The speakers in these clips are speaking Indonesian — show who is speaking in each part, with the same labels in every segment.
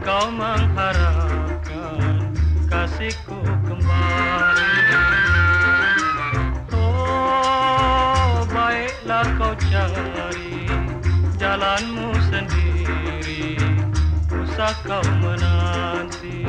Speaker 1: Engkau mengharapkan kasihku kembali. Oh baiklah kau cari jalanmu sendiri. Usah kau menanti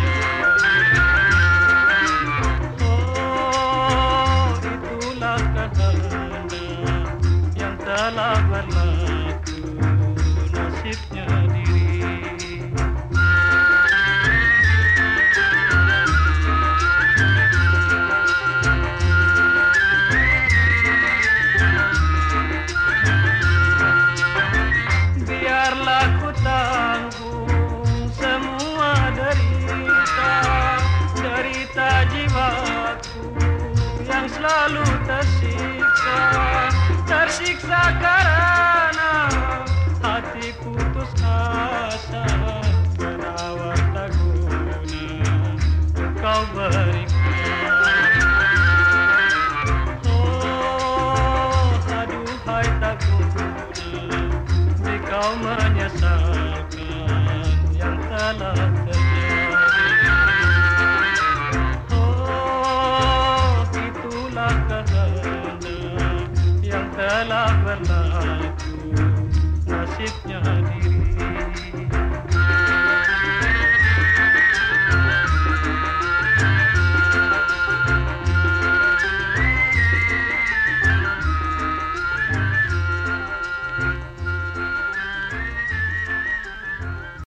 Speaker 1: telah berlaku nasibnya diri. Biarlah ku tanggung semua derita Derita jiwaku yang selalu tersiksa Tersiksa karena hati putus asa Penawar tak guna engkau berikan Oh aduhai tak kau ला भला जहाँ जानी